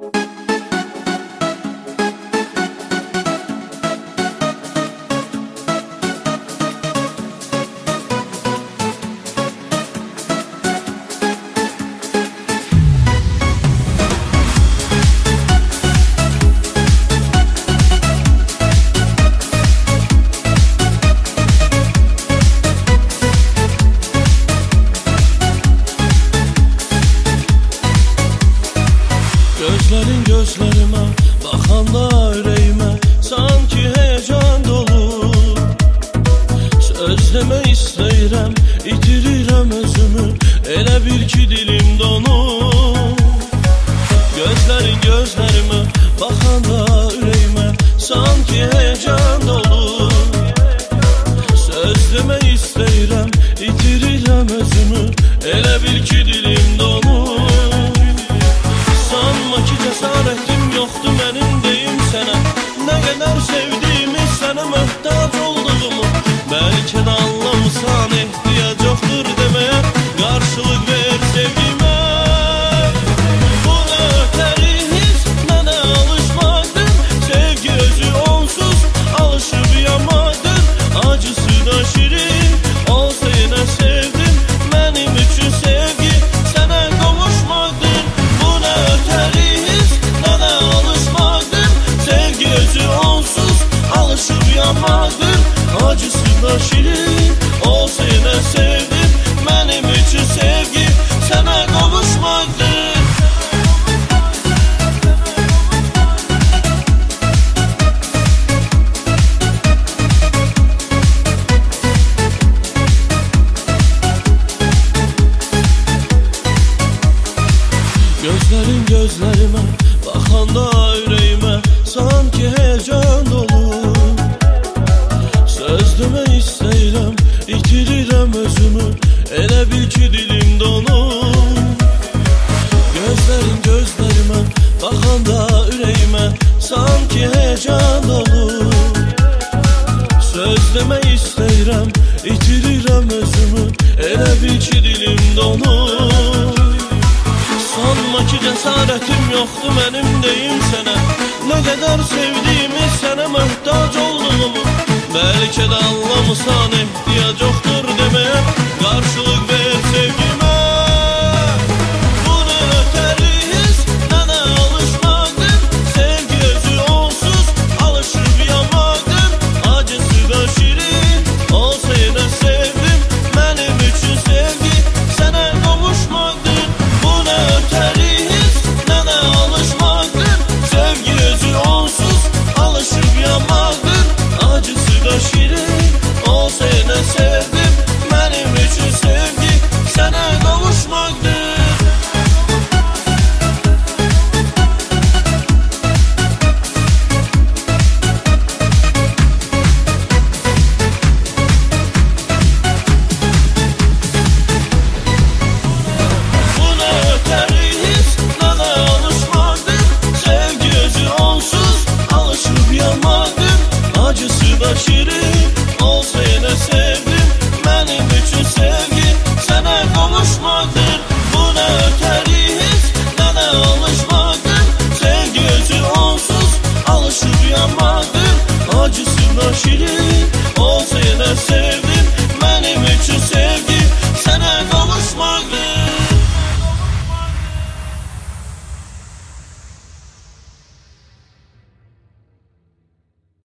Musik Gözlerin gözlerime Bakanda yüreğime Sanki heyecan dolu. Sözleme istəyirəm itirirəm özümü Elə bir ki dilim donur Gözlerin gözlerime Bakanda yüreğime Sanki heyecan dolu. Sözleme istəyirəm alışıp yamadır Acısı da şirin. Olsa yine sevdim. Benim için sevgi. Sana kavuşmaktır Gözlerin gözlerime Bakanda Elə bil dilim donur Gözlerin gözlerime Bakanda yüreğime Sanki heyecan dolu. Sözleme istəyirəm itirirəm özümü. Elə bil dilim donur Sanma ki cesaretim yoktu benim deyim sana. Ne kadar sevdiğimi sana muhtaç olduğumu Belki de anlamısan ihtiyaç yoktur zurück acısı başarı olsa